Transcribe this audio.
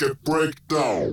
make it break down.